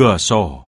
cửa sổ.